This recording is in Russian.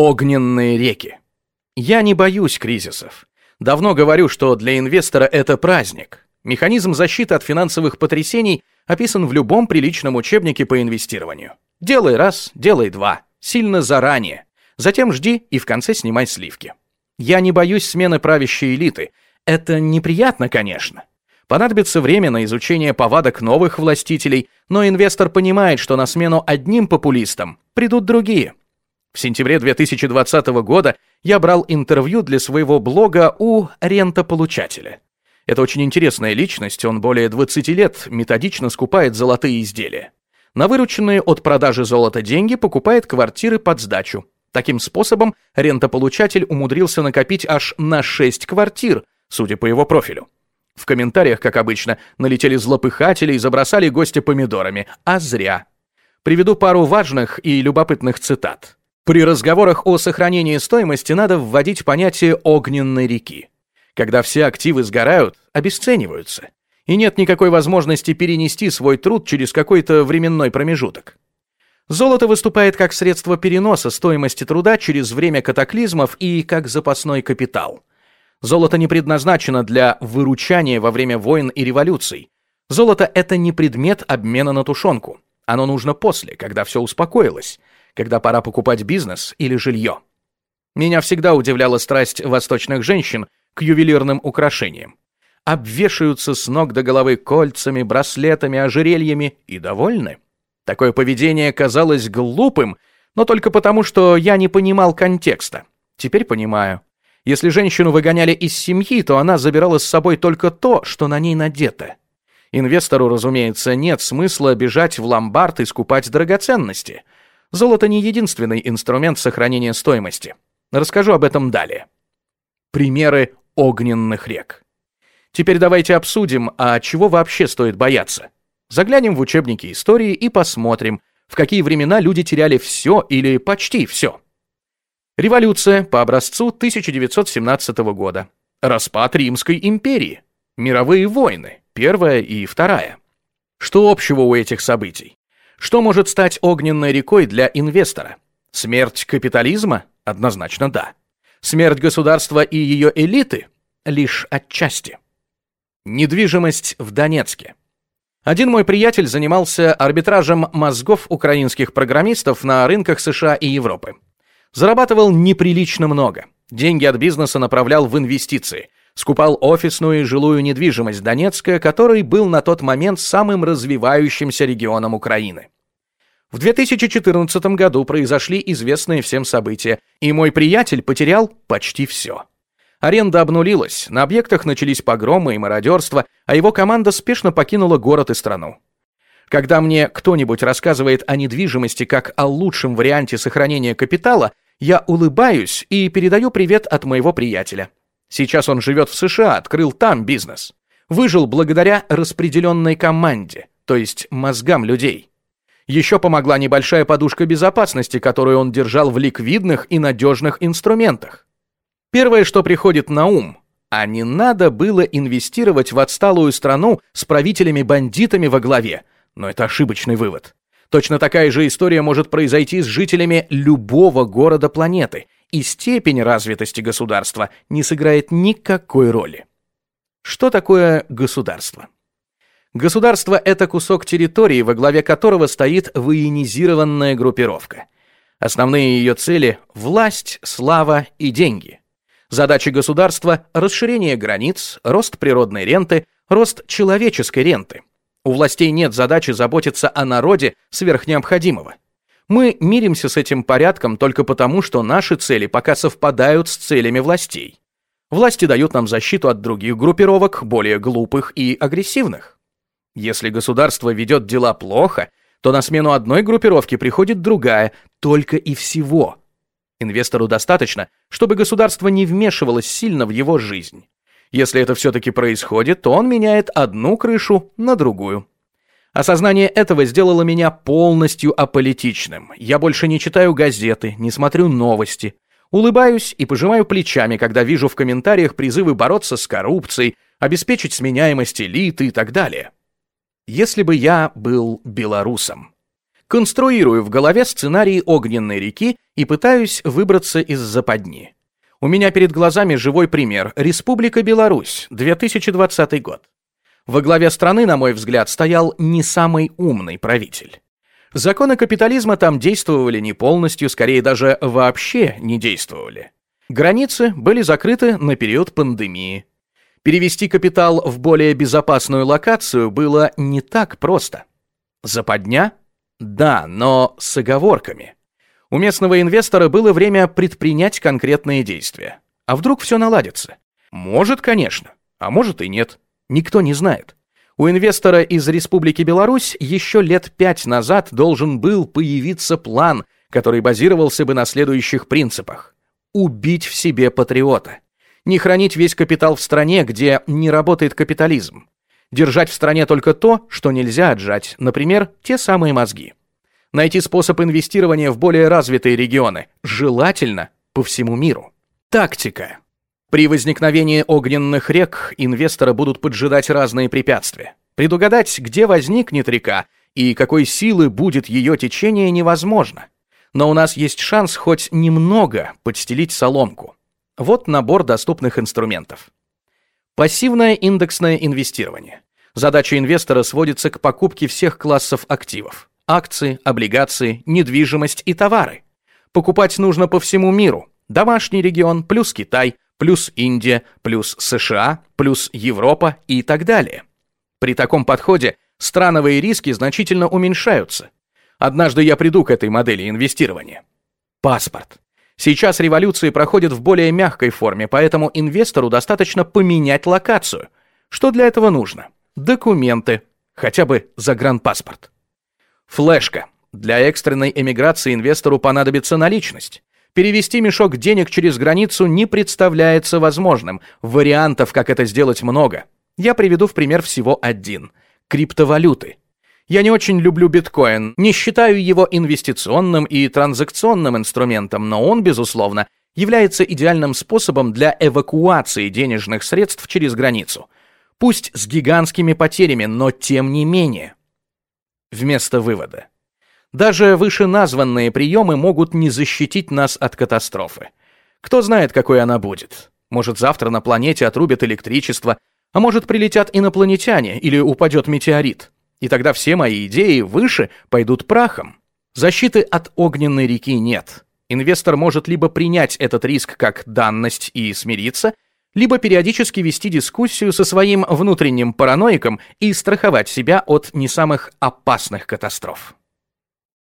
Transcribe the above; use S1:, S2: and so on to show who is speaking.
S1: Огненные реки. Я не боюсь кризисов. Давно говорю, что для инвестора это праздник. Механизм защиты от финансовых потрясений описан в любом приличном учебнике по инвестированию. Делай раз, делай два. Сильно заранее. Затем жди и в конце снимай сливки. Я не боюсь смены правящей элиты. Это неприятно, конечно. Понадобится время на изучение повадок новых властителей, но инвестор понимает, что на смену одним популистам придут другие. В сентябре 2020 года я брал интервью для своего блога у рентополучателя. Это очень интересная личность, он более 20 лет методично скупает золотые изделия. На вырученные от продажи золота деньги покупает квартиры под сдачу. Таким способом рентополучатель умудрился накопить аж на 6 квартир, судя по его профилю. В комментариях, как обычно, налетели злопыхатели и забросали гостя помидорами, а зря. Приведу пару важных и любопытных цитат. При разговорах о сохранении стоимости надо вводить понятие огненной реки когда все активы сгорают, обесцениваются, и нет никакой возможности перенести свой труд через какой-то временной промежуток. Золото выступает как средство переноса стоимости труда через время катаклизмов и как запасной капитал. Золото не предназначено для выручания во время войн и революций. Золото — это не предмет обмена на тушенку. Оно нужно после, когда все успокоилось, когда пора покупать бизнес или жилье. Меня всегда удивляла страсть восточных женщин к ювелирным украшениям. Обвешаются с ног до головы кольцами, браслетами, ожерельями и довольны. Такое поведение казалось глупым, но только потому, что я не понимал контекста. Теперь понимаю. Если женщину выгоняли из семьи, то она забирала с собой только то, что на ней надето. Инвестору, разумеется, нет смысла бежать в ломбард и скупать драгоценности. Золото не единственный инструмент сохранения стоимости. Расскажу об этом далее. Примеры огненных рек. Теперь давайте обсудим, а чего вообще стоит бояться. Заглянем в учебники истории и посмотрим, в какие времена люди теряли все или почти все. Революция по образцу 1917 года. Распад Римской империи. Мировые войны, первая и вторая. Что общего у этих событий? Что может стать огненной рекой для инвестора? Смерть капитализма? Однозначно да. Смерть государства и ее элиты лишь отчасти. Недвижимость в Донецке. Один мой приятель занимался арбитражем мозгов украинских программистов на рынках США и Европы. Зарабатывал неприлично много. Деньги от бизнеса направлял в инвестиции. Скупал офисную и жилую недвижимость Донецка, который был на тот момент самым развивающимся регионом Украины. В 2014 году произошли известные всем события, и мой приятель потерял почти все. Аренда обнулилась, на объектах начались погромы и мародерство, а его команда спешно покинула город и страну. Когда мне кто-нибудь рассказывает о недвижимости как о лучшем варианте сохранения капитала, я улыбаюсь и передаю привет от моего приятеля. Сейчас он живет в США, открыл там бизнес. Выжил благодаря распределенной команде, то есть мозгам людей. Еще помогла небольшая подушка безопасности, которую он держал в ликвидных и надежных инструментах. Первое, что приходит на ум, а не надо было инвестировать в отсталую страну с правителями-бандитами во главе. Но это ошибочный вывод. Точно такая же история может произойти с жителями любого города планеты, и степень развитости государства не сыграет никакой роли. Что такое государство? Государство — это кусок территории, во главе которого стоит военизированная группировка. Основные ее цели — власть, слава и деньги. Задачи государства — расширение границ, рост природной ренты, рост человеческой ренты. У властей нет задачи заботиться о народе сверх необходимого. Мы миримся с этим порядком только потому, что наши цели пока совпадают с целями властей. Власти дают нам защиту от других группировок, более глупых и агрессивных. Если государство ведет дела плохо, то на смену одной группировки приходит другая, только и всего. Инвестору достаточно, чтобы государство не вмешивалось сильно в его жизнь. Если это все-таки происходит, то он меняет одну крышу на другую. Осознание этого сделало меня полностью аполитичным. Я больше не читаю газеты, не смотрю новости. Улыбаюсь и пожимаю плечами, когда вижу в комментариях призывы бороться с коррупцией, обеспечить сменяемость элиты и так далее если бы я был белорусом. Конструирую в голове сценарий огненной реки и пытаюсь выбраться из западни. У меня перед глазами живой пример. Республика Беларусь, 2020 год. Во главе страны, на мой взгляд, стоял не самый умный правитель. Законы капитализма там действовали не полностью, скорее даже вообще не действовали. Границы были закрыты на период пандемии. Перевести капитал в более безопасную локацию было не так просто. Западня? Да, но с оговорками. У местного инвестора было время предпринять конкретные действия. А вдруг все наладится? Может, конечно, а может и нет. Никто не знает. У инвестора из Республики Беларусь еще лет пять назад должен был появиться план, который базировался бы на следующих принципах. Убить в себе патриота. Не хранить весь капитал в стране, где не работает капитализм. Держать в стране только то, что нельзя отжать, например, те самые мозги найти способ инвестирования в более развитые регионы, желательно по всему миру. Тактика. При возникновении огненных рек инвестора будут поджидать разные препятствия. Предугадать, где возникнет река и какой силы будет ее течение, невозможно. Но у нас есть шанс хоть немного подстелить соломку. Вот набор доступных инструментов. Пассивное индексное инвестирование. Задача инвестора сводится к покупке всех классов активов акции, облигации, недвижимость и товары. Покупать нужно по всему миру. Домашний регион плюс Китай, плюс Индия, плюс США, плюс Европа и так далее. При таком подходе страновые риски значительно уменьшаются. Однажды я приду к этой модели инвестирования. Паспорт. Сейчас революции проходят в более мягкой форме, поэтому инвестору достаточно поменять локацию. Что для этого нужно? Документы, хотя бы загранпаспорт. Флешка. Для экстренной эмиграции инвестору понадобится наличность. Перевести мешок денег через границу не представляется возможным. Вариантов, как это сделать, много. Я приведу в пример всего один. Криптовалюты. Я не очень люблю биткоин, не считаю его инвестиционным и транзакционным инструментом, но он, безусловно, является идеальным способом для эвакуации денежных средств через границу. Пусть с гигантскими потерями, но тем не менее вместо вывода. Даже вышеназванные приемы могут не защитить нас от катастрофы. Кто знает, какой она будет. Может, завтра на планете отрубят электричество, а может, прилетят инопланетяне или упадет метеорит. И тогда все мои идеи выше пойдут прахом. Защиты от огненной реки нет. Инвестор может либо принять этот риск как данность и смириться – либо периодически вести дискуссию со своим внутренним параноиком и страховать себя от не самых опасных катастроф.